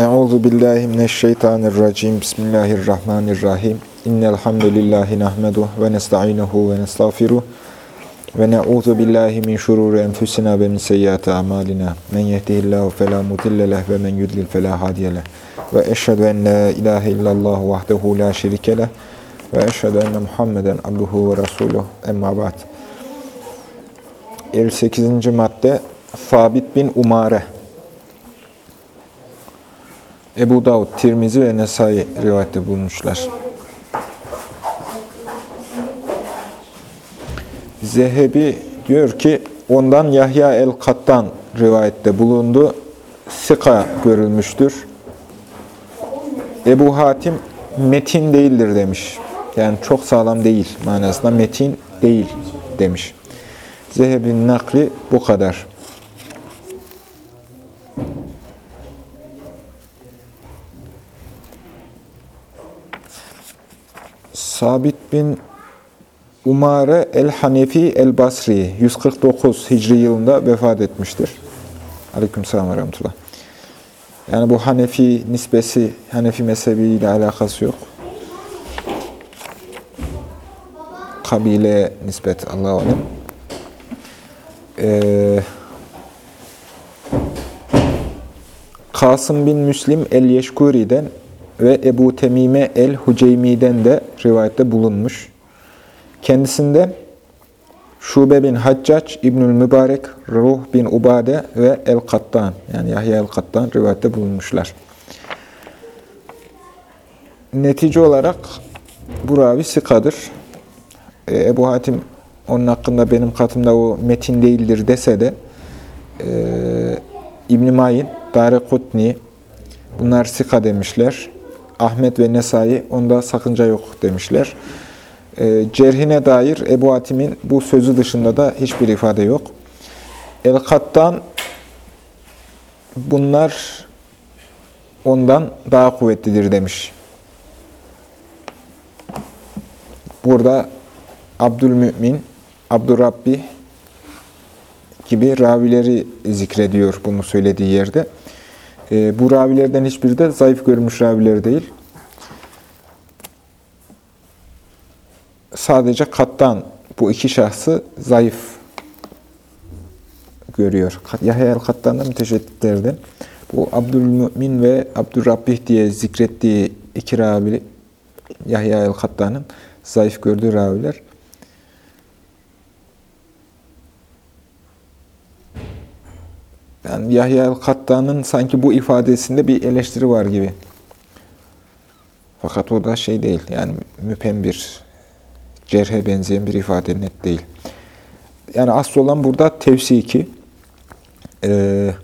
Euzu billahi mineşşeytanirracim. Bismillahirrahmanirrahim. İnnel hamdelellahi nahmedu ve nestainuhu ve nestağfiruh ve na'uzu billahi min şururi enfusina ve min seyyiati amalina. Men yehdihillahu fela mudille leh ve men yudlil fela hadiye leh. Ve eşhedü en la ilahe illallah vahdehu la şerike leh ve eşhedü enne Muhammeden abduhu ve resuluh. Emma ba'd. 58. madde Sabit bin Umare Ebu Davud, Tirmizi ve Nesai rivayette bulunmuşlar. Zehebi diyor ki, ondan Yahya el-Kattan rivayette bulundu. Sika görülmüştür. Ebu Hatim metin değildir demiş. Yani çok sağlam değil manasında metin değil demiş. Zehebi'nin nakli bu kadar. Sabit bin Umare el-Hanefi el-Basri 149 Hicri yılında vefat etmiştir. Aleykümselam ve rahmetullah. Yani bu Hanefi nisbesi, Hanefi mezhebiyle alakası yok. Kabile nispet Allah'a alem. Ee, Kasım bin Müslim el-Yeşkuri'den ve Ebu Temime el-Huceymi'den de rivayette bulunmuş. Kendisinde Şube bin Haccac, İbnül Mübarek, Ruh bin Ubade ve El-Kattan, yani Yahya El-Kattan rivayette bulunmuşlar. Netice olarak bu ravi sikadır. Ee, Ebu Hatim onun hakkında benim katımda o metin değildir dese de e, İbn-i Mayin, Darekutni bunlar sika demişler. Ahmet ve Nesai onda sakınca yok demişler. E, cerhine dair Ebu Hatim'in bu sözü dışında da hiçbir ifade yok. El-Kattan bunlar ondan daha kuvvetlidir demiş. Burada Abdülmümin, Abdurrabbi gibi ravileri zikrediyor bunu söylediği yerde. E, bu ravilerden hiçbiri de zayıf görmüş raviler değil. Sadece kattan bu iki şahsı zayıf görüyor. Yahya el-Kattan'da müteşedditlerden. Bu Abdülmümin ve Abdurrabbih diye zikrettiği iki ravi Yahya el-Kattan'ın zayıf gördüğü raviler. Yani Yahya el-Kattan'ın sanki bu ifadesinde bir eleştiri var gibi. Fakat o da şey değil, yani müpem bir, cerhe benzeyen bir ifade net değil. Yani asıl olan burada tevsiki. Ee,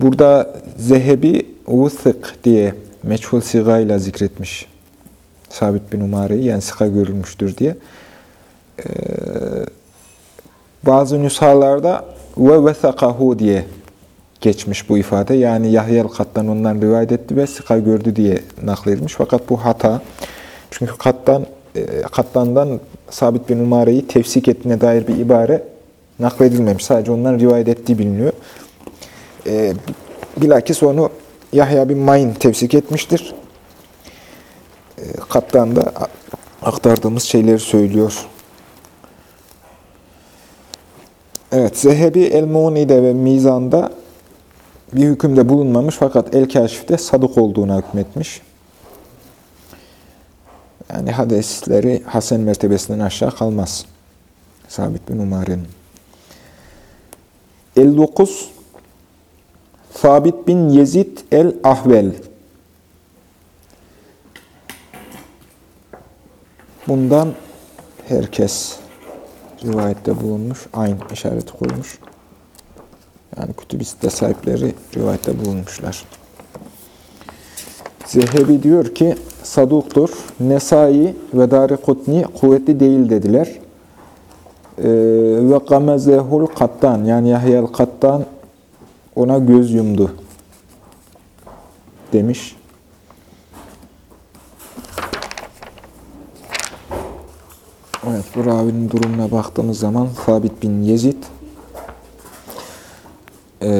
burada Zehebi Vusık diye meçhul sigayla zikretmiş. Sabit bin Umare'yi, yani sika görülmüştür diye. Ee, bazı nüshalarda ve vesakahu diye geçmiş bu ifade. Yani Yahya el-Kattan ondan rivayet etti ve sika gördü diye nakledilmiş. Fakat bu hata. Çünkü Kattan, e, Kattan'dan Sabit bin Umare'yi tefsik ettiğine dair bir ibare nakledilmemiş. Sadece ondan rivayet ettiği biliniyor. E, bilakis onu Yahya bin Mayn tefsik etmiştir. E, Kattan da aktardığımız şeyleri söylüyor. Evet, Zehebi El-Muni'de ve Mizan'da bir hükümde bulunmamış fakat El-Kaşif'te sadık olduğuna hükmetmiş. Yani hadisleri Hasan mertebesinden aşağı kalmaz. Sabit bin Umar'ın. 59 Sabit bin Yezid el-Ahvel Bundan herkes rivayette bulunmuş. Aynı işareti koymuş. Yani kütüb sahipleri rivayette bulunmuşlar. Zehebi diyor ki, saduktur, Nesai ve Darikutni kuvvetli değil dediler. Ee, ve gamezehul kattan, yani Yahya'l kattan ona göz yumdu demiş. Evet, bu ravinin durumuna baktığımız zaman Sabit bin Yezid e,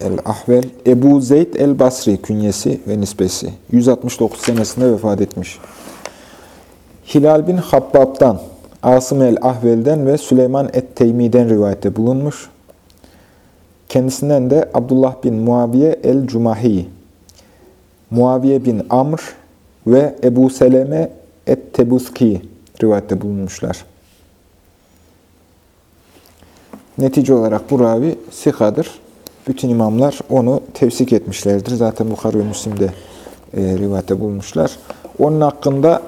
el-Ahvel Ebu Zeyd el-Basri künyesi ve nisbesi. 169 senesinde vefat etmiş. Hilal bin Habbab'dan, Asım el-Ahvel'den ve Süleyman et-Teymi'den rivayette bulunmuş. Kendisinden de Abdullah bin Muaviye el-Cumahi, Muaviye bin Amr ve Ebu Seleme et-Tebuski rivayette bulunmuşlar. Netice olarak bu ravi sikadır. Bütün imamlar onu tevsik etmişlerdir. Zaten Bukhari ve Müslim'de e, rivayette bulmuşlar. Onun hakkında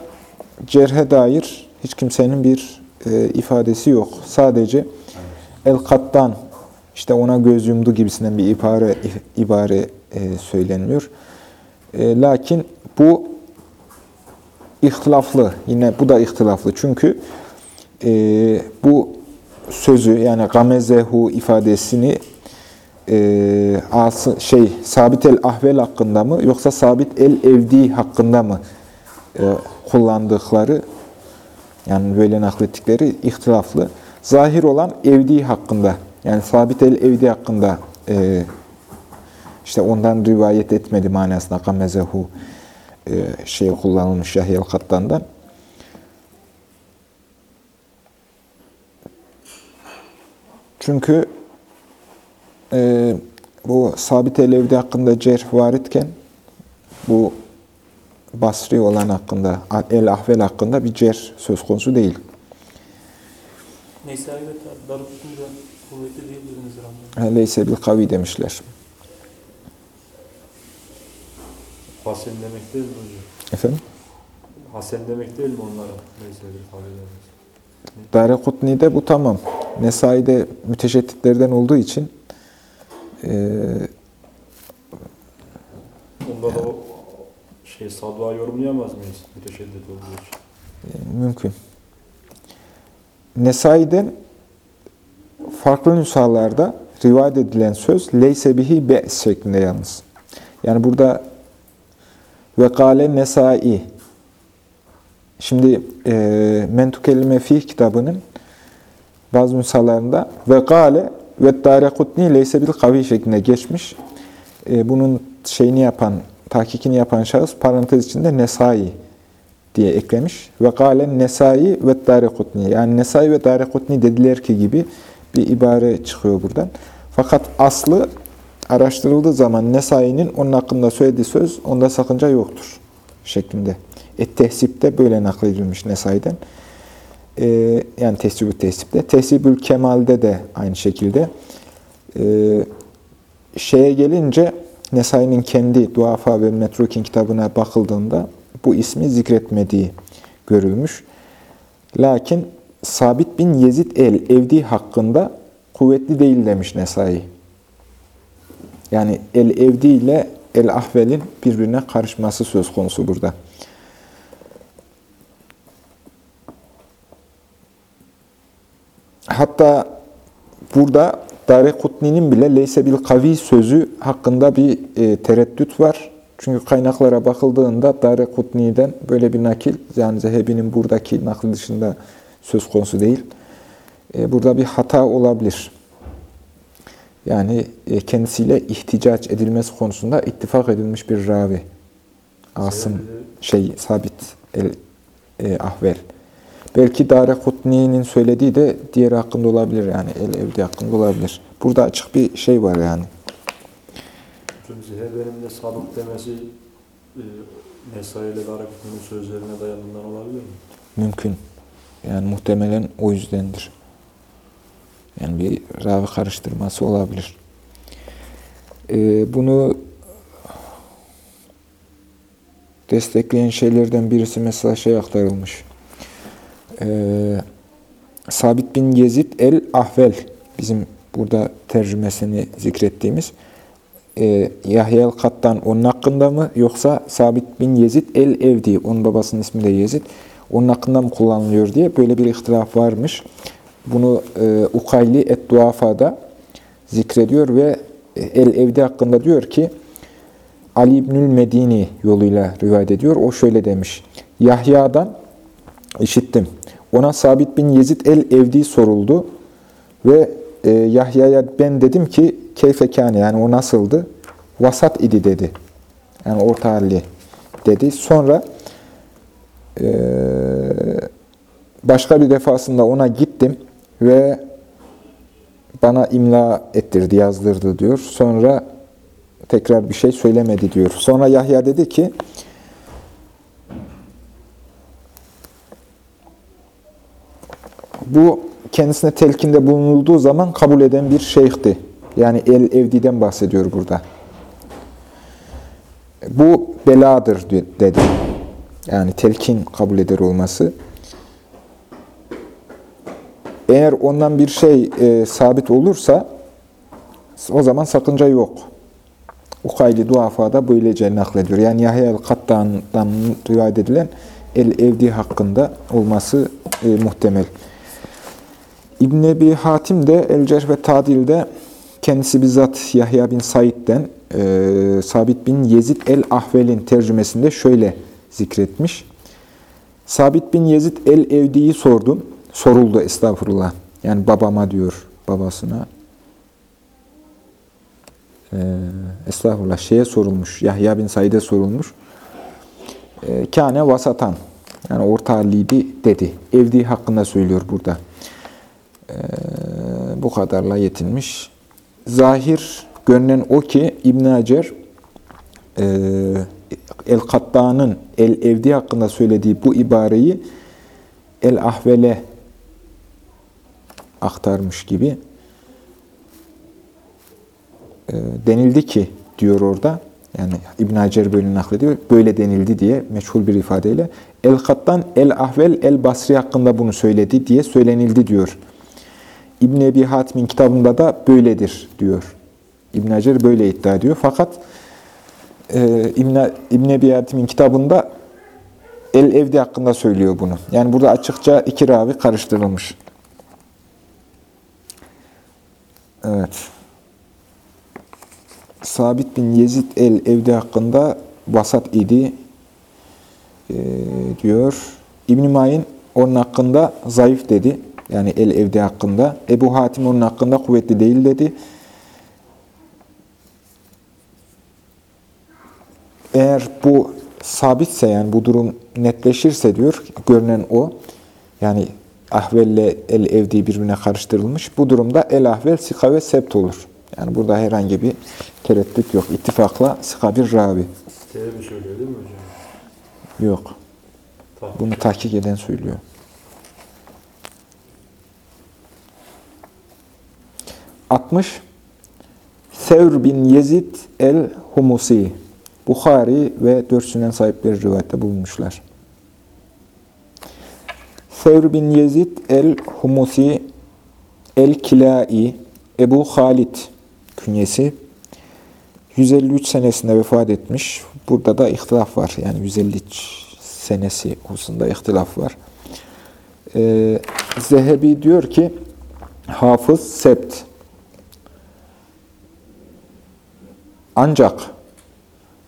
cerhe dair hiç kimsenin bir e, ifadesi yok. Sadece el-kattan işte ona göz yumdu gibisinden bir ibare, ibare e, söylenmiyor. E, lakin bu ihtilaflı. Yine bu da ihtilaflı. Çünkü e, bu sözü yani gamezehu ifadesini e, as, şey sabit el ahvel hakkında mı yoksa sabit el evdi hakkında mı e, kullandıkları yani böyle naklettikleri ihtilaflı. Zahir olan evdi hakkında yani sabit el evdi hakkında e, işte ondan rivayet etmedi manasında gamezehu e, şey kullanılmış Yahya Kattan'dan. Çünkü e, bu sabit el hakkında cerh var itken bu Basri olan hakkında, el-ahvel hakkında bir cerh söz konusu değil. Neyse evet Darukut'un da kuvvetli değil dediniz Leyse bil kavi demişler. Hasen demek değil mi hocam? Efendim? Hasen demek değil mi onlara? Neyse bir kavi demez. Darekutni'de bu tamam. Nesai'de müteşedditlerden olduğu için e, Onda da o şey sadva yorumlayamaz mıyız? Müteşeddit olduğu için. e, mümkün. Nesai'den farklı nüshalarda rivayet edilen söz leyse bihi be's şeklinde yalnız. Yani burada ve kâle nesai Şimdi e, Mentukelime Fih kitabının bazı nüshalarında ve gale ve darekutni leyse bil kavi şeklinde geçmiş. E, bunun şeyini yapan, tahkikini yapan şahıs parantez içinde Nesai diye eklemiş. Ve gale Nesai ve darekutni. Yani Nesai ve darekutni dediler ki gibi bir ibare çıkıyor buradan. Fakat aslı araştırıldığı zaman Nesai'nin onun hakkında söylediği söz onda sakınca yoktur şeklinde. Et-Tehsip'te böyle nakledilmiş Nesai'den. Ee, yani Tehsibü Tehsip'te. Tehsibül Kemal'de de aynı şekilde. Ee, şeye gelince Nesai'nin kendi Duafa ve Metrukin kitabına bakıldığında bu ismi zikretmediği görülmüş. Lakin Sabit bin Yezid el-Evdi hakkında kuvvetli değil demiş Nesai. Yani el-Evdi ile el-Ahvel'in birbirine karışması söz konusu burada. Hatta burada Darekutni'nin bile leyse bil kavi sözü hakkında bir e, tereddüt var. Çünkü kaynaklara bakıldığında Darekutni'den böyle bir nakil, yani Zehebi'nin buradaki nakli dışında söz konusu değil. E, burada bir hata olabilir. Yani e, kendisiyle ihticaç edilmesi konusunda ittifak edilmiş bir ravi. Asım, şey, sabit, el, e, ahvel. Belki Dare Kutni'nin söylediği de diğer hakkında olabilir yani el evde hakkında olabilir. Burada açık bir şey var yani. Zehebe'nin de sadık demesi e, Nesai ile Dare Kutni'nin sözlerine dayandığından olabilir mi? Mümkün. Yani muhtemelen o yüzdendir. Yani bir ravi karıştırması olabilir. Ee, bunu destekleyen şeylerden birisi mesela şey aktarılmış. Ee, Sabit bin Yezid el-Ahvel bizim burada tercümesini zikrettiğimiz e, Yahya el-Kattan onun hakkında mı yoksa Sabit bin Yezid el-Evdi onun babasının ismi de Yezid onun hakkında mı kullanılıyor diye böyle bir ihtilaf varmış. Bunu e, Ukayli et-Duafa'da zikrediyor ve el-Evdi hakkında diyor ki Ali İbnül Medini yoluyla rivayet ediyor. O şöyle demiş. Yahya'dan işittim. Ona Sabit bin Yezid el-Evdi soruldu ve e, Yahya'ya ben dedim ki keyfekâne yani o nasıldı? Vasat idi dedi. Yani orta halli dedi. Sonra eee, başka bir defasında ona gittim ve bana imla ettirdi, yazdırdı diyor. Sonra tekrar bir şey söylemedi diyor. Sonra Yahya dedi ki, bu kendisine telkinde bulunulduğu zaman kabul eden bir şeyhti. Yani El Evdi'den bahsediyor burada. Bu beladır dedi. Yani telkin kabul eder olması. Eğer ondan bir şey e, sabit olursa o zaman sakınca yok. Ukayli duafa da böylece naklediyor. Yani Yahya el-Kattan'dan rivayet edilen el-Evdi hakkında olması e, muhtemel. İbn Ebi Hatim de El-Cerh ve Tadil'de kendisi bizzat Yahya bin Said'den e, Sabit bin Yezid el-Ahvel'in tercümesinde şöyle zikretmiş. Sabit bin Yezid el-Evdi'yi sordum. Soruldu estağfurullah. Yani babama diyor babasına. Ee, estağfurullah şeye sorulmuş. Yahya bin Said'e sorulmuş. Ee, Kâne vasatan. Yani orta dedi. Evdi hakkında söylüyor burada. Ee, bu kadarla yetinmiş. Zahir görünen o ki İbn Hacer e, El-Katta'nın El-Evdi hakkında söylediği bu ibareyi El-Ahvel'e aktarmış gibi e, denildi ki diyor orada yani İbn Hacer böyle naklediyor. Böyle denildi diye meçhul bir ifadeyle El-Kattan El-Ahvel El-Basri hakkında bunu söyledi diye söylenildi diyor. İbn Ebi Hatim'in kitabında da böyledir diyor. İbn Hacer böyle iddia ediyor. Fakat e, İbn, İbn Ebi Hatim'in kitabında El-Evdi hakkında söylüyor bunu. Yani burada açıkça iki ravi karıştırılmış. Evet. Sabit bin Yezid el-Evdi hakkında vasat idi e, diyor. İbn-i Mayin onun hakkında zayıf dedi. Yani el-Evdi hakkında. Ebu Hatim onun hakkında kuvvetli değil dedi. Eğer bu sabitse yani bu durum netleşirse diyor, görünen o. Yani ahvelle el-evdi birbirine karıştırılmış. Bu durumda el-ahvel sika ve sept olur. Yani burada herhangi bir tereddüt yok. İttifakla sika bir ravi. Tebi söylüyor değil mi hocam? Yok. Tamam. Bunu tahkik eden söylüyor. Altmış. Sevr bin Yezid el-Humusi. Bukhari ve dört sünen sahipleri rivayette bulunmuşlar. Sevr bin Yezid el-Humusi el-Kilai Ebu Halid künyesi 153 senesinde vefat etmiş. Burada da ihtilaf var. Yani 153 senesi hususunda ihtilaf var. Ee, Zehebi diyor ki Hafız Sept ancak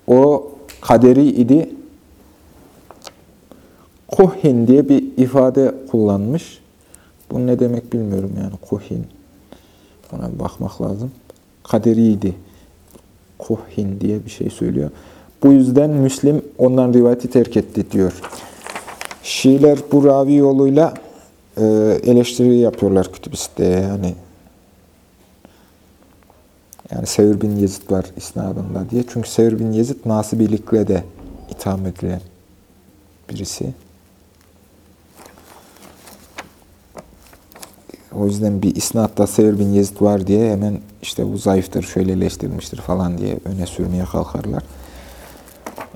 o kaderi idi Kuhin diye bir ifade kullanmış. Bu ne demek bilmiyorum yani kuhin. Ona bir bakmak lazım. Kaderiydi. Kuhin diye bir şey söylüyor. Bu yüzden Müslim ondan rivayeti terk etti diyor. Şiiler bu ravi yoluyla e, eleştiri yapıyorlar kütüb yani yani Sevr bin Yezid var isnadında diye. Çünkü Sevr bin Yezid nasibilikle de itham edilen birisi. O yüzden bir isnatta Sevr bin Yezid var diye hemen işte bu zayıftır, şöyle eleştirilmiştir falan diye öne sürmeye kalkarlar.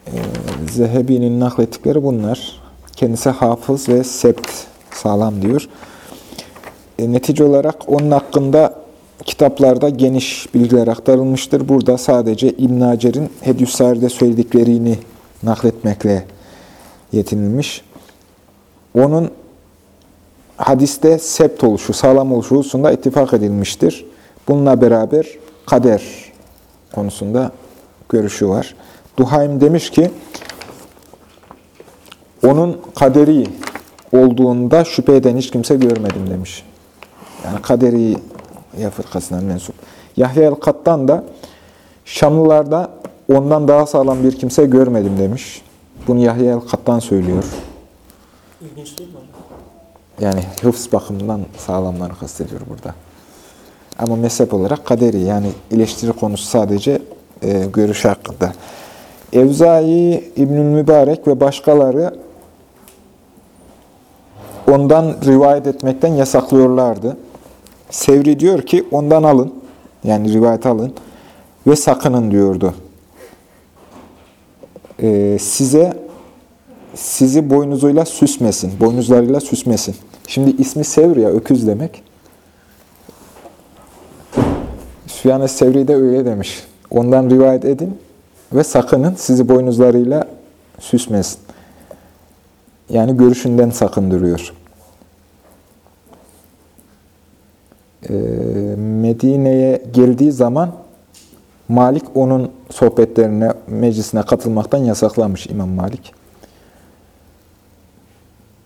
Ee, Zehebi'nin naklettikleri bunlar. Kendisi hafız ve sept sağlam diyor. E, netice olarak onun hakkında kitaplarda geniş bilgiler aktarılmıştır. Burada sadece İbn Hacer'in Hedüssari'de söylediklerini nakletmekle yetinilmiş. Onun hadiste sept oluşu, sağlam oluşu hususunda ittifak edilmiştir. Bununla beraber kader konusunda görüşü var. Duhaym demiş ki, onun kaderi olduğunda şüphe eden hiç kimse görmedim demiş. Yani kaderi ya fırkasından mensup. Yahya el-Kattan da Şamlılarda ondan daha sağlam bir kimse görmedim demiş. Bunu Yahya el-Kattan söylüyor. İlginç değil mi? Yani hıfz bakımından sağlamları kastediyor burada. Ama mezhep olarak kaderi yani eleştiri konusu sadece e, görüş hakkında. Evzai, İbnül Mübarek ve başkaları ondan rivayet etmekten yasaklıyorlardı. Sevri diyor ki ondan alın, yani rivayet alın ve sakının diyordu. E, size sizi boynuzuyla süsmesin, boynuzlarıyla süsmesin. Şimdi ismi Sevr ya, öküz demek. Süfyan-ı Sevri de öyle demiş. Ondan rivayet edin ve sakının sizi boynuzlarıyla süsmesin. Yani görüşünden sakındırıyor. Ee, Medine'ye geldiği zaman Malik onun sohbetlerine, meclisine katılmaktan yasaklamış İmam Malik.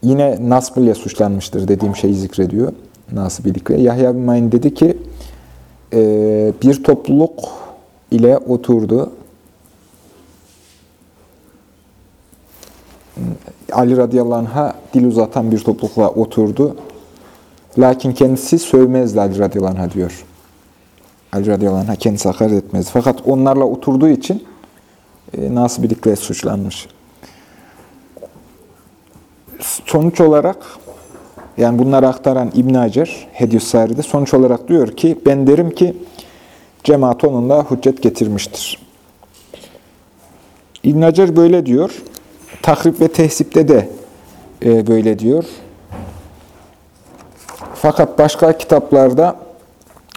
Yine nasb ile suçlanmıştır dediğim şeyi zikrediyor. Nasibilikle. Yahya bin Mayin dedi ki e, bir topluluk ile oturdu. Ali radıyallahu anh'a dil uzatan bir toplulukla oturdu. Lakin kendisi sövmezdi Ali radıyallahu diyor. Ali radıyallahu anh'a kendisi hakaret etmez. Fakat onlarla oturduğu için e, nasibilikle suçlanmış. Sonuç olarak yani bunları aktaran İbn Hacer Hediyus Sari'de sonuç olarak diyor ki ben derim ki cemaat onunla hüccet getirmiştir. İbn Hacer böyle diyor. Takrib ve tehsipte de e, böyle diyor. Fakat başka kitaplarda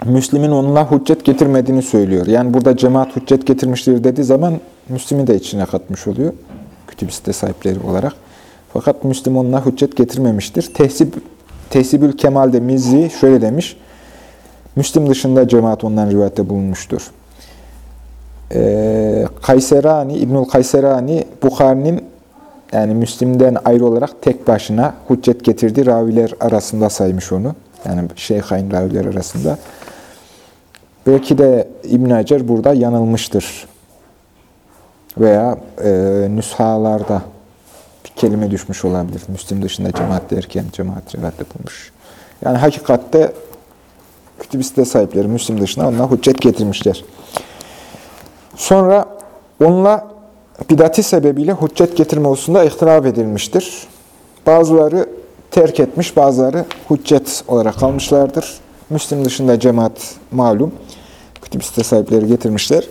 Müslim'in onunla hüccet getirmediğini söylüyor. Yani burada cemaat hüccet getirmiştir dediği zaman Müslim'i de içine katmış oluyor. Kütüb site sahipleri olarak. Fakat Müslim onunla hüccet getirmemiştir. Tehsib, Tehsibül Kemal'de Mizzi şöyle demiş. Müslim dışında cemaat ondan rivayette bulunmuştur. Ee, Kayserani, İbnül Kayserani, Bukhari'nin yani Müslim'den ayrı olarak tek başına hüccet getirdiği raviler arasında saymış onu. Yani Şeyhain raviler arasında. Belki de İbn Hacer burada yanılmıştır. Veya e, nüshalarda bir kelime düşmüş olabilir. Müslim dışında cemaat derken cemaat rivayette bulmuş. Yani hakikatte kütüb site sahipleri Müslim dışında onunla hüccet getirmişler. Sonra onunla bidati sebebiyle hüccet getirme hususunda ihtilaf edilmiştir. Bazıları terk etmiş, bazıları hüccet olarak kalmışlardır. Müslim dışında cemaat malum. Kütüb site sahipleri getirmişler.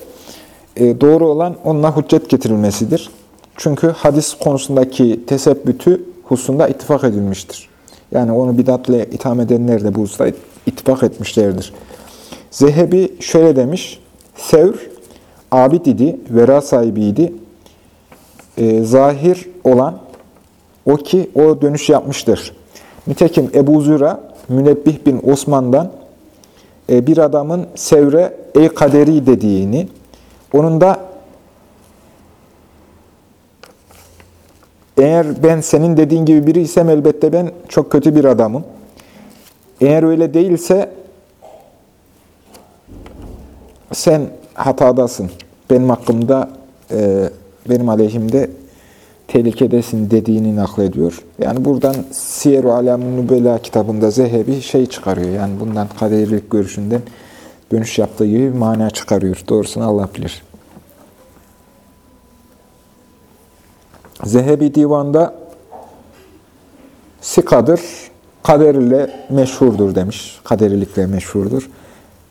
E, doğru olan onunla hüccet getirilmesidir. Çünkü hadis konusundaki tesebbütü hususunda ittifak edilmiştir. Yani onu bidatle itham edenler de bu hususta ittifak etmişlerdir. Zehebi şöyle demiş, Sevr, abid idi, vera sahibiydi. E, zahir olan o ki o dönüş yapmıştır. Nitekim Ebu Züra, Münebbih bin Osman'dan e, bir adamın Sevr'e ey kaderi dediğini, onun da eğer ben senin dediğin gibi biri isem elbette ben çok kötü bir adamım. Eğer öyle değilse sen hatadasın. Benim hakkımda, e, benim aleyhimde tehlikedesin dediğini naklediyor. Yani buradan Siyer-u Alam-ı Nübela kitabında Zehebi şey çıkarıyor. Yani bundan kaderilik görüşünden dönüş yaptığı gibi bir mana çıkarıyor. Doğrusunu Allah bilir. Zehebi divanda sikadır, kader ile meşhurdur demiş. Kaderilikle meşhurdur.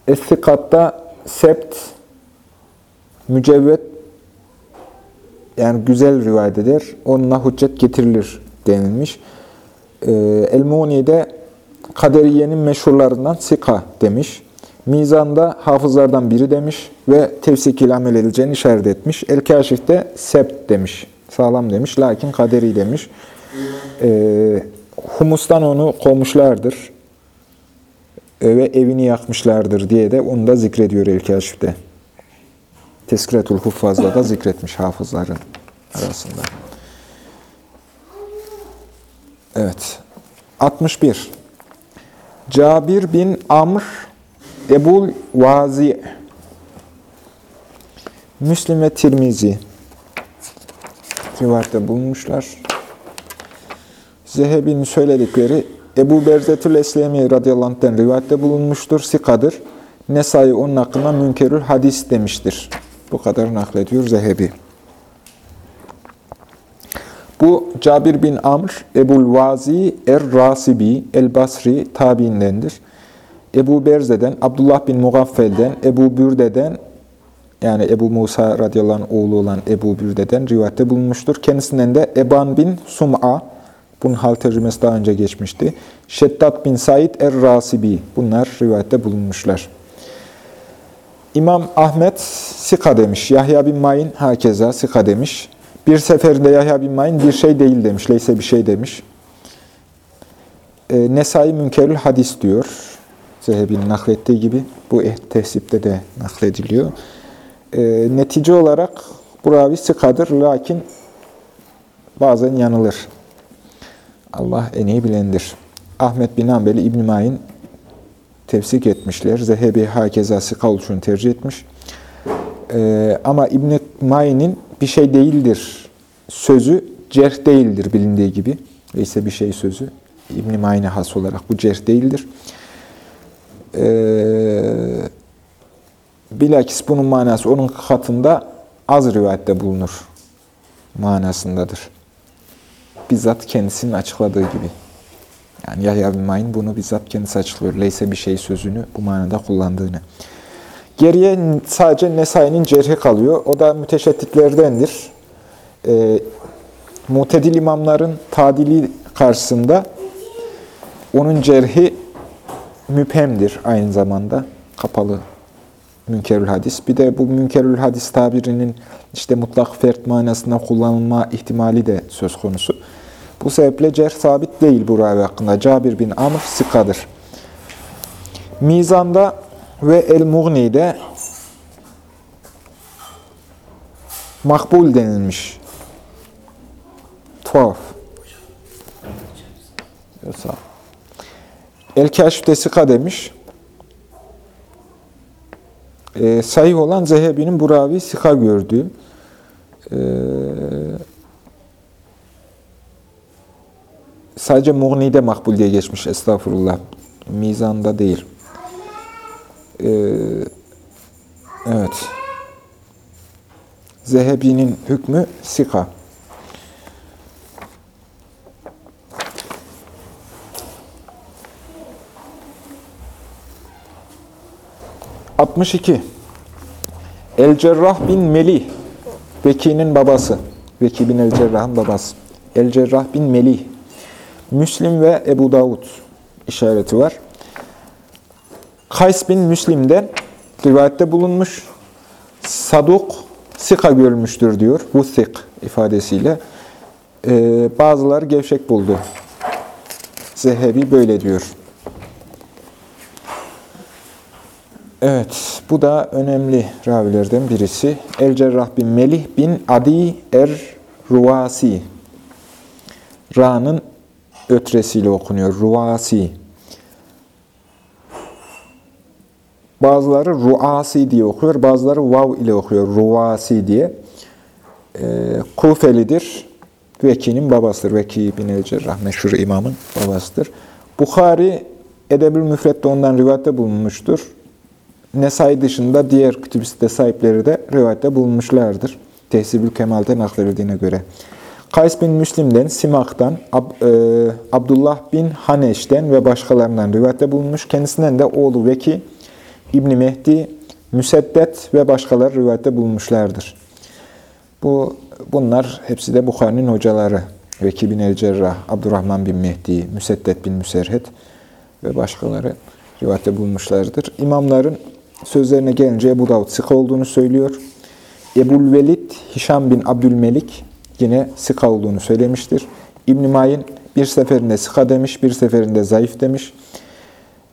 Es-sikatta sept, mücevvet yani güzel rivayet eder. Onunla hüccet getirilir denilmiş. Ee, El-Muni'de Kaderiye'nin meşhurlarından Sika demiş. Mizan'da hafızlardan biri demiş ve tevsik ile amel edileceğini işaret etmiş. El-Kaşif'te sept demiş. Sağlam demiş. Lakin kaderi demiş. Ee, humustan onu kovmuşlardır. Ee, ve evini yakmışlardır diye de onu da zikrediyor El-Kaşif'te. Teskiretul Huffaz'da da zikretmiş hafızların arasında. Evet. 61. Cabir bin Amr Ebul Vazi Müslim ve Tirmizi rivayette bulunmuşlar. Zehebi'nin söyledikleri Ebu Berzetül Eslemi radıyallahu anh'ten rivayette bulunmuştur. Sikadır. Nesai onun hakkında münkerül hadis demiştir. Bu kadar naklediyor Zehebi. Bu Cabir bin Amr, Ebul Vazi Er-Rasibi, El-Basri tabiindendir. Ebu Berze'den, Abdullah bin Mugaffel'den, Ebu Bürde'den, yani Ebu Musa radıyallahu anh oğlu olan Ebu Bürde'den rivayette bulunmuştur. Kendisinden de Eban bin Sum'a, bunun hal tercümesi daha önce geçmişti. Şeddat bin Said Er-Rasibi, bunlar rivayette bulunmuşlar. İmam Ahmet Sika demiş. Yahya bin Mayin hakeza Sika demiş. Bir seferinde Yahya bin Mayin bir şey değil demiş. Leyse bir şey demiş. E, Nesai Münkerül Hadis diyor. Zehebi'nin naklettiği gibi. Bu eh- tehsipte de naklediliyor. E, netice olarak bu ravi Sika'dır. Lakin bazen yanılır. Allah en iyi bilendir. Ahmet bin Hanbeli İbn Mayin tefsik etmişler. Zehebi hakeza Sika oluşunu tercih etmiş. Ee, ama İbn Mayin'in bir şey değildir sözü cerh değildir bilindiği gibi. Ise bir şey sözü İbn Mayin'e has olarak bu cerh değildir. Ee, bilakis bunun manası onun katında az rivayette bulunur manasındadır. Bizzat kendisinin açıkladığı gibi. Yani Yahya bin Mayin bunu bizzat kendisi açıklıyor. Leyse bir şey sözünü bu manada kullandığını. Geriye sadece Nesai'nin cerhi kalıyor. O da müteşedditlerdendir. E, mutedil imamların tadili karşısında onun cerhi müphemdir aynı zamanda. Kapalı münkerül hadis. Bir de bu münkerül hadis tabirinin işte mutlak fert manasında kullanılma ihtimali de söz konusu. Bu sebeple cerh sabit değil bu ravi hakkında. Cabir bin Amr sikadır. Mizanda ve El-Mughni'de makbul denilmiş. Tuhaf. El-Kaşif'te sika demiş. Ee, sahih olan Zehebi'nin bu ravi sika gördüğü. Ee, sadece Mughni'de makbul diye geçmiş. Estağfurullah. Mizanda değil. Ee, evet. Zehebi'nin hükmü sika. Altmış iki. El-Cerrah bin Melih, Veki'nin babası. Veki bin El-Cerrah'ın babası. El-Cerrah bin Melih. Müslim ve Ebu Davud işareti var. Kays bin Müslim'den rivayette bulunmuş. Saduk sika görmüştür diyor. Bu sik ifadesiyle. Ee, bazıları gevşek buldu. Zehebi böyle diyor. Evet, bu da önemli ravilerden birisi. El-Cerrah bin Melih bin Adi Er-Ruvasi. Ra'nın ötresiyle okunuyor. Ruvasi. Bazıları Ruasi diye okuyor, bazıları Vav ile okuyor. Ruvasi diye. Ee, Kufelidir. Veki'nin babasıdır. Veki bin el-Cerrah, meşhur imamın babasıdır. Bukhari, Edeb-ül Müfret'te ondan rivayette bulunmuştur. Nesai dışında diğer kütüb site sahipleri de rivayette bulunmuşlardır. Tehsibül Kemal'de nakledildiğine göre. Kays bin Müslim'den, Simak'tan, Ab, e, Abdullah bin Haneş'ten ve başkalarından rivayette bulunmuş. Kendisinden de oğlu Veki, İbni Mehdi, Müseddet ve başkaları rivayette bulunmuşlardır. Bu Bunlar hepsi de Bukhari'nin hocaları. Veki bin el-Cerrah, Abdurrahman bin Mehdi, Müseddet bin Müserhet ve başkaları rivayette bulunmuşlardır. İmamların sözlerine gelince Ebu Davud sıka olduğunu söylüyor. Ebul Velid, Hişam bin Abdülmelik yine sıka olduğunu söylemiştir. İbn-i Mayin bir seferinde sıka demiş, bir seferinde zayıf demiş.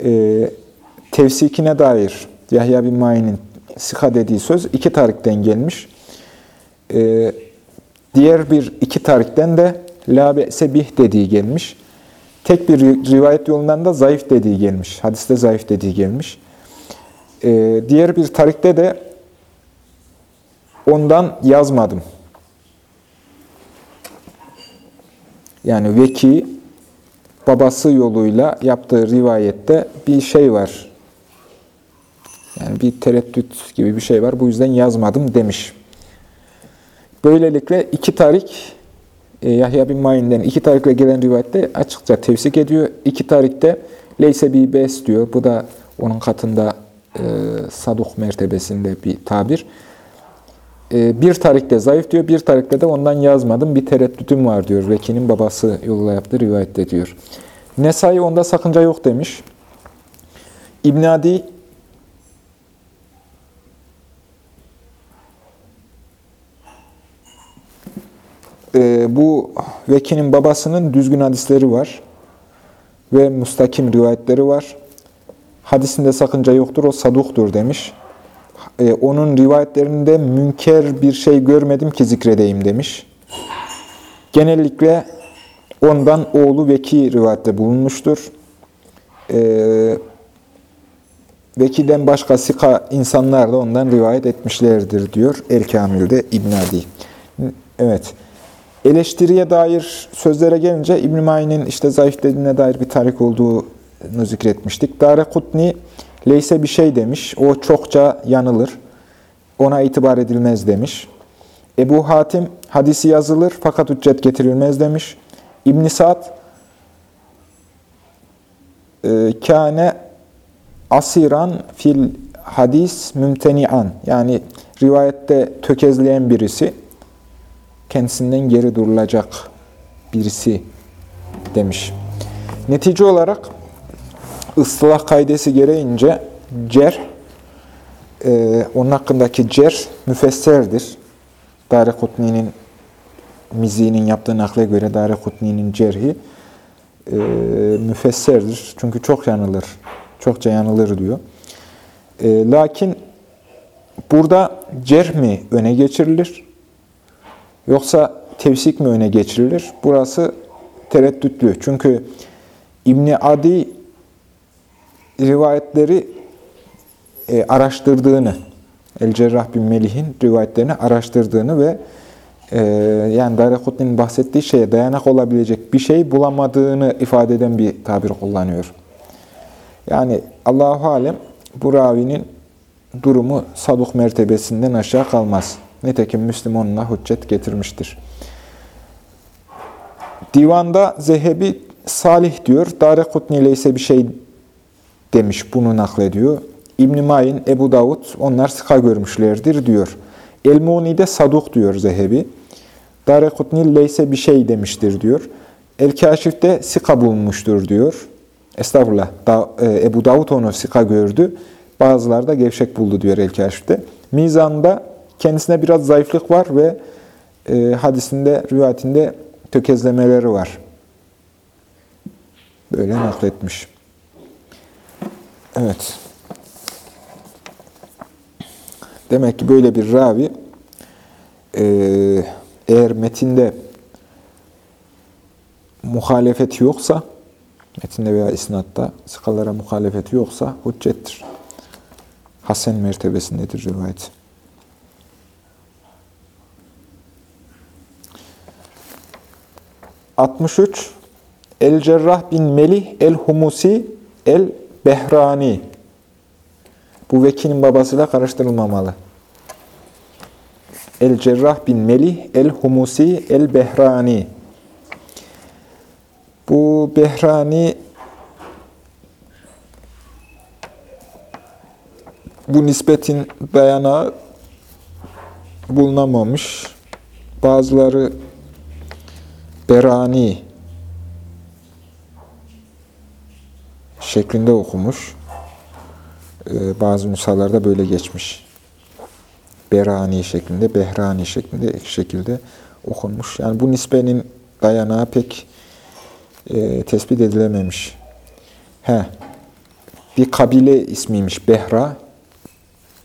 Ee, tevsikine dair Yahya bin Mayin'in sıka dediği söz iki tarikten gelmiş. Ee, diğer bir iki tarikten de la be'se bih dediği gelmiş. Tek bir rivayet yolundan da zayıf dediği gelmiş. Hadiste zayıf dediği gelmiş. Ee, diğer bir tarikte de ondan yazmadım. Yani veki babası yoluyla yaptığı rivayette bir şey var. Yani bir tereddüt gibi bir şey var. Bu yüzden yazmadım demiş. Böylelikle iki tarik e, Yahya bin Ma'in'den iki tarikle gelen rivayette açıkça tevsik ediyor. İki tarikte leyse bi bes diyor. Bu da onun katında e, saduk mertebesinde bir tabir. E, bir tarikte zayıf diyor, bir tarikte de ondan yazmadım, bir tereddütüm var diyor. Vekinin babası yoluyla yaptığı rivayette diyor. Nesai onda sakınca yok demiş. İbn Adi e, bu Veki'nin babasının düzgün hadisleri var ve mustakim rivayetleri var. Hadisinde sakınca yoktur, o saduktur demiş. E, onun rivayetlerinde münker bir şey görmedim ki zikredeyim demiş. Genellikle ondan oğlu Veki rivayette bulunmuştur. E, Veki'den başka sika insanlar da ondan rivayet etmişlerdir diyor El-Kamil'de İbn Adi. Evet. Eleştiriye dair sözlere gelince İbn-i işte zayıf dediğine dair bir tarik olduğunu zikretmiştik. Dare Kutni leyse bir şey demiş. O çokça yanılır. Ona itibar edilmez demiş. Ebu Hatim hadisi yazılır fakat hüccet getirilmez demiş. İbn Sa'd e, kâne asiran fil hadis mümteni'an yani rivayette tökezleyen birisi kendisinden geri durulacak birisi demiş. Netice olarak ıslah kaidesi gereğince cer, e, onun hakkındaki cer müfesserdir. Darekutni'nin Mizi'nin yaptığı nakle göre Darekutni'nin cerhi e, müfesserdir. Çünkü çok yanılır. Çokça yanılır diyor. E, lakin burada cer mi öne geçirilir? Yoksa tevsik mi öne geçirilir? Burası tereddütlü. Çünkü İbni Adi rivayetleri e, araştırdığını, El Cerrah bin Melih'in rivayetlerini araştırdığını ve e, yani Darekutni'nin bahsettiği şeye dayanak olabilecek bir şey bulamadığını ifade eden bir tabir kullanıyor. Yani Allahu Alem bu ravinin durumu saduk mertebesinden aşağı kalmaz. Nitekim Müslim onunla hüccet getirmiştir. Divanda Zehebi salih diyor. Darekutni ile ise bir şey demiş. Bunu naklediyor. İbn-i Mayin, Ebu Davud onlar sıka görmüşlerdir diyor. El-Muni'de saduk diyor Zehebi. Darekutni leyse bir şey demiştir diyor. El-Kaşif'te sika bulunmuştur diyor. Estağfurullah. Da, e, Ebu Davud onu sika gördü. Bazıları da gevşek buldu diyor El-Kaşif'te. Mizan'da kendisine biraz zayıflık var ve e, hadisinde, rivayetinde tökezlemeleri var. Böyle nakletmiş. Evet. Demek ki böyle bir ravi e, eğer metinde muhalefeti yoksa, metinde veya isnatta sıkalara muhalefeti yoksa hüccettir. Hasen mertebesindedir rivayet. ...63... El-Cerrah bin Melih el-Humusi el-Behrani. Bu Veki'nin babasıyla karıştırılmamalı. El-Cerrah bin Melih el-Humusi el-Behrani. Bu Behrani bu nispetin dayanağı bulunamamış. Bazıları Berani şeklinde okumuş. Ee, bazı nüshalarda böyle geçmiş. Berani şeklinde, Behrani şeklinde şekilde okunmuş. Yani bu nisbenin dayanağı pek e, tespit edilememiş. He, bir kabile ismiymiş Behra.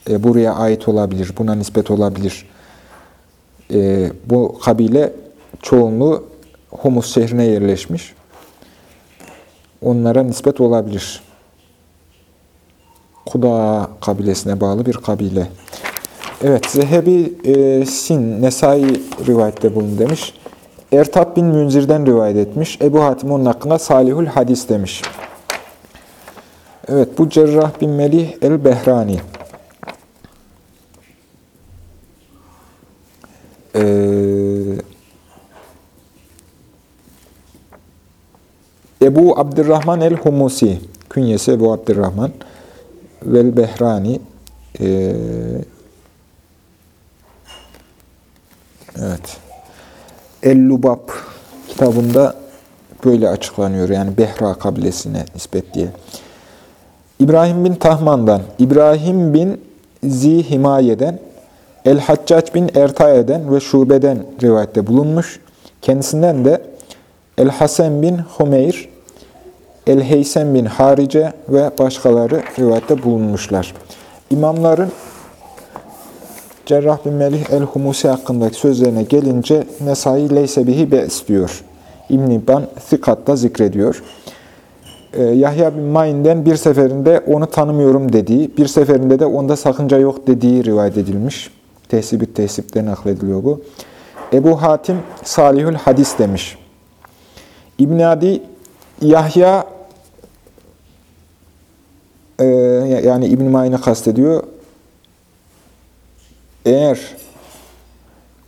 E, buraya ait olabilir, buna nispet olabilir. E, bu kabile çoğunluğu Humus şehrine yerleşmiş. Onlara nispet olabilir. Kuda kabilesine bağlı bir kabile. Evet, Zehebi e, Sin, Nesai rivayette bulun demiş. Ertat bin Münzir'den rivayet etmiş. Ebu Hatim onun hakkında Salihül Hadis demiş. Evet, bu Cerrah bin Melih el-Behrani. Ee, Ebu Abdurrahman el-Humusi, künyesi Ebu Abdurrahman vel Behrani. Ee, evet. El-Lubab kitabında böyle açıklanıyor. Yani Behra kabilesine nispet diye. İbrahim bin Tahman'dan, İbrahim bin Zihimaye'den, El-Haccac bin Ertaye'den ve Şube'den rivayette bulunmuş. Kendisinden de El-Hasen bin Humeyr, El-Heysem bin Harice ve başkaları rivayette bulunmuşlar. İmamların Cerrah bin Melih el-Humusi hakkındaki sözlerine gelince Nesai leyse bihi be's diyor. İbn-i İbban Thikat'ta zikrediyor. Ee, Yahya bin Ma'in'den bir seferinde onu tanımıyorum dediği, bir seferinde de onda sakınca yok dediği rivayet edilmiş. Tehsib-i tehsipte naklediliyor bu. Ebu Hatim Salihül Hadis demiş. İbn Adi Yahya e, yani İbn Ma'in'i kastediyor. Eğer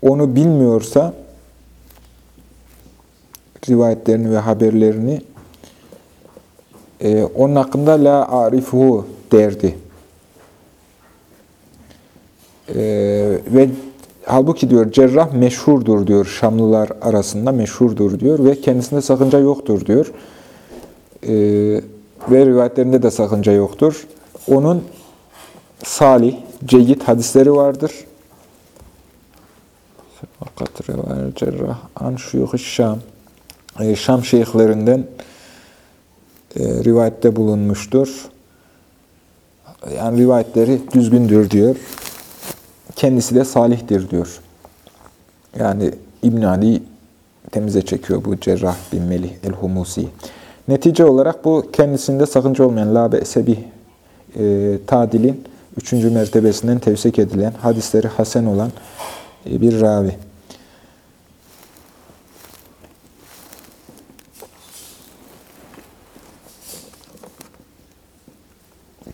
onu bilmiyorsa rivayetlerini ve haberlerini e, onun hakkında la arifuhu derdi. E, ve halbuki diyor cerrah meşhurdur diyor Şamlılar arasında meşhurdur diyor ve kendisinde sakınca yoktur diyor. Ve rivayetlerinde de sakınca yoktur. Onun salih, ceyyid hadisleri vardır. Fakat rivayet cerrah an şuyuh Şam. E, Şam şeyhlerinden e, rivayette bulunmuştur. Yani rivayetleri düzgündür diyor. Kendisi de salihtir diyor. Yani İbn Ali temize çekiyor bu Cerrah bin Melih el-Humusi. Netice olarak bu kendisinde sakınca olmayan la be'sebih e, tadilin üçüncü mertebesinden tevsik edilen, hadisleri hasen olan e, bir ravi.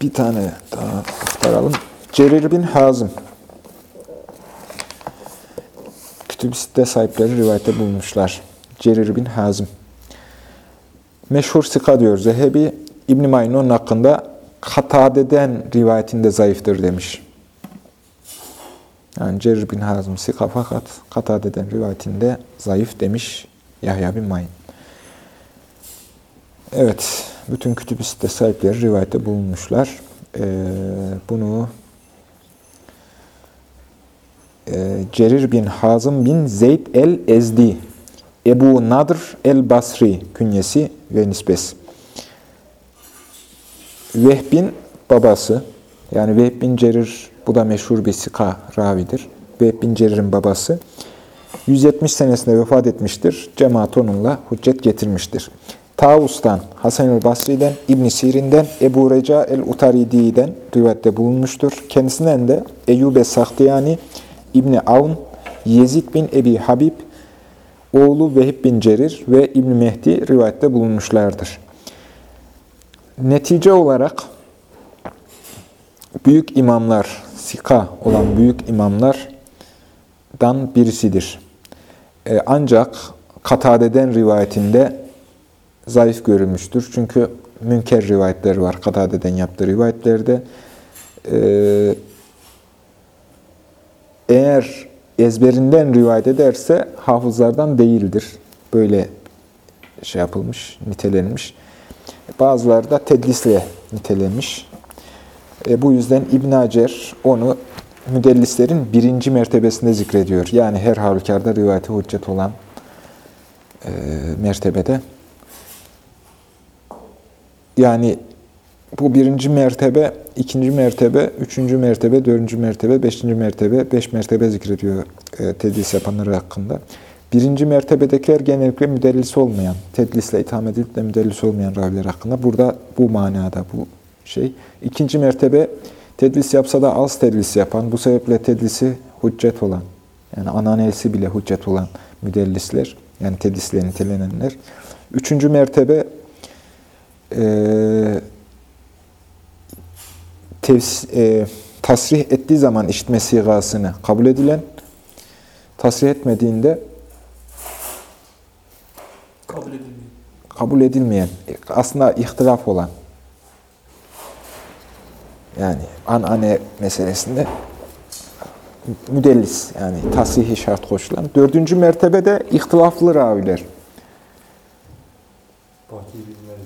Bir tane daha aktaralım. Cerir bin Hazım. Kütüb-i sahipleri rivayette bulmuşlar. Cerir bin Hazım. Meşhur sika diyor Zehebi. İbn-i Maynun hakkında Katade'den rivayetinde zayıftır demiş. Yani Cerir bin Hazım sika fakat Katade'den rivayetinde zayıf demiş Yahya bin Mayn. Evet, bütün kütüb-i sitte sahipleri rivayette bulunmuşlar. Ee, bunu e, Cerir bin Hazım bin Zeyd el-Ezdi, Ebu Nadr el-Basri künyesi ve nispesi. Vehbin babası, yani Vehb bin Cerir, bu da meşhur bir sika ravidir. Vehb bin Cerir'in babası. 170 senesinde vefat etmiştir. Cemaat onunla hüccet getirmiştir. Tavus'tan, Hasan el Basri'den, İbn Sirin'den, Ebu Reca el-Utaridi'den rivayette bulunmuştur. Kendisinden de Eyyube Sahtiyani, İbn Avn, Yezid bin Ebi Habib, oğlu Vehib bin Cerir ve İbn Mehdi rivayette bulunmuşlardır. Netice olarak büyük imamlar, sika olan büyük imamlardan birisidir. Ee, ancak Katade'den rivayetinde zayıf görülmüştür. Çünkü münker rivayetleri var Katade'den yaptığı rivayetlerde. Ee, eğer ezberinden rivayet ederse hafızlardan değildir. Böyle şey yapılmış, nitelenmiş. Bazıları da tedlisle nitelenmiş. E, bu yüzden İbn Hacer onu müdellislerin birinci mertebesinde zikrediyor. Yani her halükarda rivayete hüccet olan e, mertebede. Yani bu birinci mertebe, ikinci mertebe, üçüncü mertebe, dördüncü mertebe, beşinci mertebe, beş mertebe zikrediyor e, tedlis yapanları hakkında. Birinci mertebedekiler genellikle müdellis olmayan, tedlisle itham edilip de müdellis olmayan raviler hakkında. Burada bu manada, bu şey. İkinci mertebe tedlis yapsa da az tedlis yapan, bu sebeple tedlisi hüccet olan, yani ananesi bile hüccet olan müdellisler, yani tedlisle nitelenenler. Üçüncü mertebe eee tevs, e, tasrih ettiği zaman işitme sigasını kabul edilen, tasrih etmediğinde Kabul edilmiyor. kabul edilmeyen, aslında ihtilaf olan, yani anane meselesinde müdellis, yani tasrihi şart koşulan. Dördüncü mertebede ihtilaflı raviler. Baki bilmeli.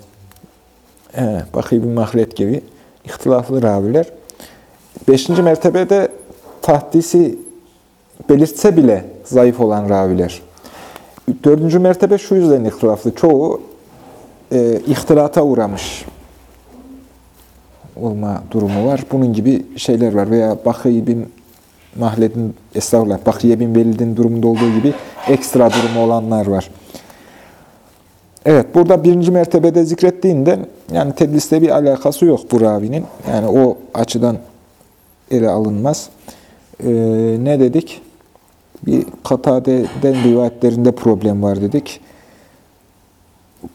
Evet, Bakı bin Mahlet gibi ihtilaflı raviler. Beşinci mertebede tahdisi belirtse bile zayıf olan raviler. Dördüncü mertebe şu yüzden ihtilaflı. Çoğu e, ihtilata uğramış olma durumu var. Bunun gibi şeyler var. Veya Bakı bin Mahlet'in, estağfurullah, Bakıye bin Velid'in durumunda olduğu gibi ekstra durumu olanlar var. Evet, burada birinci mertebede zikrettiğinden yani tedlisle bir alakası yok bu ravinin. Yani o açıdan ele alınmaz. Ee, ne dedik? Bir Katade'den rivayetlerinde problem var dedik.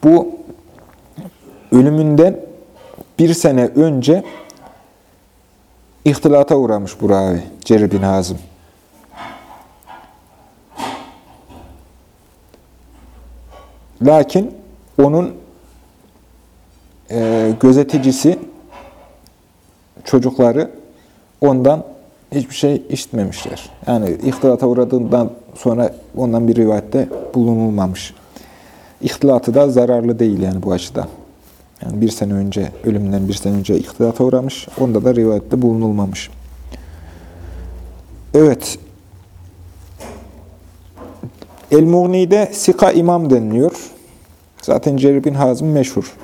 Bu ölümünden bir sene önce ihtilata uğramış bu ravi, Cerir bin Hazım. Lakin onun e, gözeticisi, çocukları ondan hiçbir şey işitmemişler. Yani ihtilata uğradığından sonra ondan bir rivayette bulunulmamış. İhtilatı da zararlı değil yani bu açıdan. Yani bir sene önce, ölümünden bir sene önce ihtilata uğramış. Onda da rivayette bulunulmamış. Evet. El-Mughni'de Sika imam deniliyor. Zaten Cerir bin Hazım meşhur.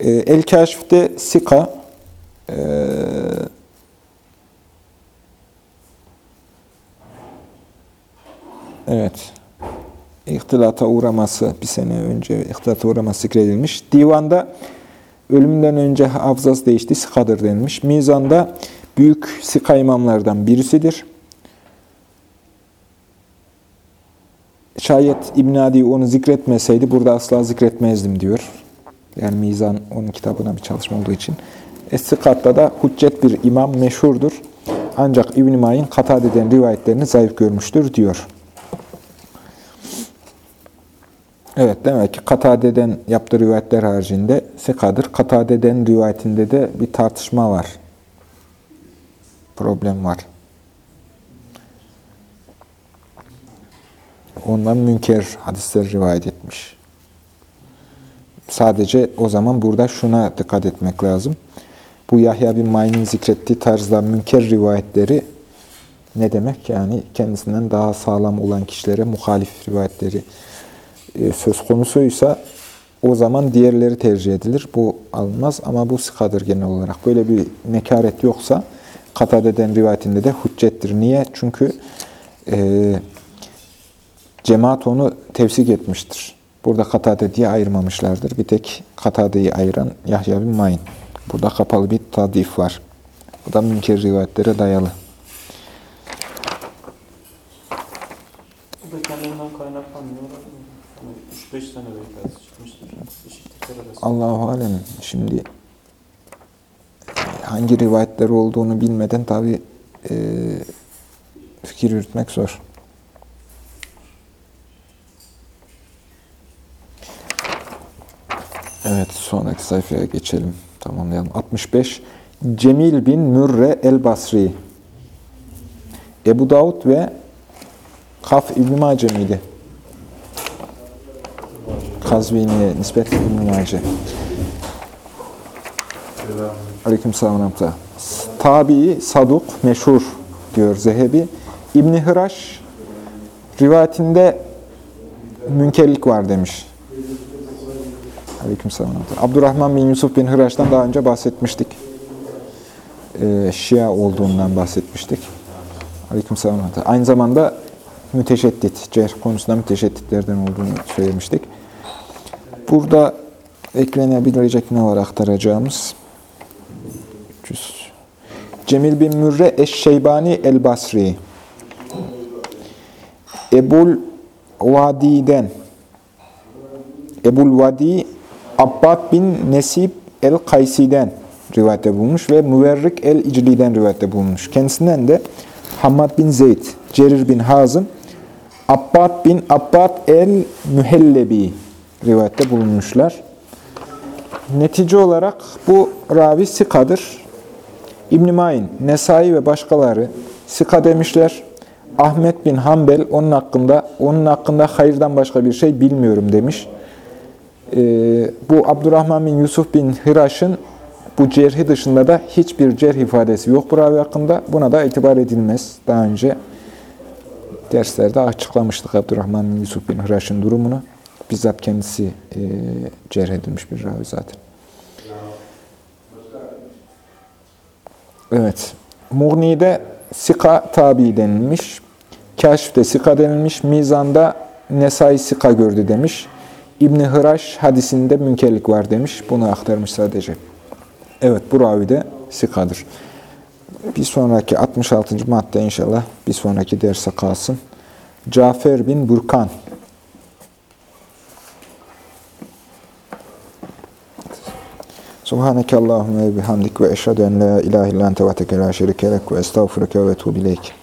Ee, El-Kaşif'te Sika ee, evet ihtilata uğraması bir sene önce ihtilata uğraması zikredilmiş. Divanda ölümünden önce hafızası değişti, Sika'dır denilmiş. Mizan'da büyük Sika imamlardan birisidir. Şayet İbn Adi onu zikretmeseydi burada asla zikretmezdim diyor. Yani Mizan onun kitabına bir çalışma olduğu için. Es-Sikat'ta da hüccet bir imam meşhurdur. Ancak İbn-i Ma'in Katade'den rivayetlerini zayıf görmüştür diyor. Evet demek ki Katade'den yaptığı rivayetler haricinde Sika'dır. Katade'den rivayetinde de bir tartışma var. Problem var. Ondan münker hadisler rivayet etmiş. Sadece o zaman burada şuna dikkat etmek lazım. Bu Yahya bin Ma'in'in zikrettiği tarzda münker rivayetleri ne demek? Yani kendisinden daha sağlam olan kişilere muhalif rivayetleri e, söz konusuysa o zaman diğerleri tercih edilir. Bu alınmaz ama bu sıkadır genel olarak. Böyle bir nekaret yoksa Katade'den rivayetinde de hüccettir. Niye? Çünkü e, cemaat onu tevsik etmiştir. Burada Katade diye ayırmamışlardır. Bir tek Katade'yi ayıran Yahya bin Ma'in. Burada kapalı bir tadif var. Bu da münker rivayetlere dayalı. Bu da kendinden kaynaklanmıyor. Yani 3-5 sene belki çıkmıştır. Eşitlikler arası. Allahu alem. Şimdi e, hangi rivayetler olduğunu bilmeden tabi e, fikir yürütmek zor. Evet, sonraki sayfaya geçelim. Tamamlayalım. 65. Cemil bin Mürre el-Basri. Ebu Davud ve Kaf İbn-i Mace miydi? Kazvini'ye nispet İbn-i Mace. Aleyküm selam. Tabii, saduk, meşhur diyor Zehebi. İbn-i Hıraş rivayetinde münkerlik var demiş. Aleyküm selam. ve rahmetullah. Abdurrahman bin Yusuf bin Hıraş'tan daha önce bahsetmiştik. Ee, Şia olduğundan bahsetmiştik. Aleyküm selam. ve rahmetullah. Aynı zamanda müteşeddit, cerh konusunda müteşedditlerden olduğunu söylemiştik. Burada eklenebilecek ne var aktaracağımız? Cemil bin Mürre Eşşeybani el-Basri. Ebul Vadi'den Ebul Vadi Abbad bin Nesib el-Kaysi'den rivayette bulunmuş ve Müverrik el-İcli'den rivayette bulunmuş. Kendisinden de Hamad bin Zeyd, Cerir bin Hazım, Abbad bin Abbad el-Mühellebi rivayette bulunmuşlar. Netice olarak bu ravi sikadır. İbn-i Mayn, Nesai ve başkaları sika demişler. Ahmet bin Hanbel onun hakkında onun hakkında hayırdan başka bir şey bilmiyorum demiş. Ee, bu Abdurrahman bin Yusuf bin Hiraş'ın bu cerhi dışında da hiçbir cerh ifadesi yok bu ravi hakkında. Buna da itibar edilmez. Daha önce derslerde açıklamıştık Abdurrahman bin Yusuf bin Hiraş'ın durumunu. Bizzat kendisi e, cerh edilmiş bir ravi zaten. Evet. Mughni'de Sika tabi denilmiş. Kaşif'te Sika denilmiş. Mizan'da Nesai Sika gördü demiş. İbni Hıraş hadisinde münkerlik var demiş. Bunu aktarmış sadece. Evet bu ravi de Sika'dır. Bir sonraki 66. madde inşallah bir sonraki derse kalsın. Cafer bin Burkan. Subhaneke Allahümme bihamdik ve eşhedü en la ilahe illan te ve tekela şerike ve estağfurike ve etubu ileyk.